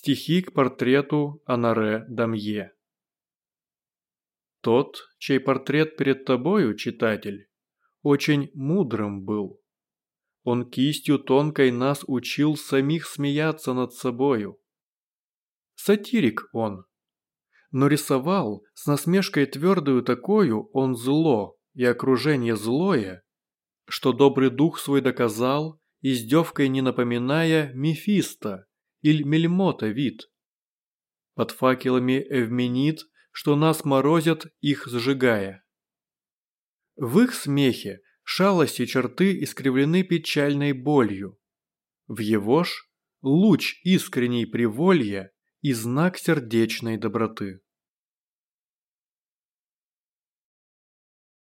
Стихи к портрету Анаре Дамье. Тот, чей портрет перед тобою, читатель, очень мудрым был. Он кистью тонкой нас учил самих смеяться над собою. Сатирик он, но рисовал с насмешкой твердую такою он зло и окружение злое, что добрый дух свой доказал, издевкой не напоминая Мефисто или Мельмота вид. Под факелами Эвменит, что нас морозят, их сжигая. В их смехе шалости черты искривлены печальной болью. В его ж луч искренней приволья и знак сердечной доброты.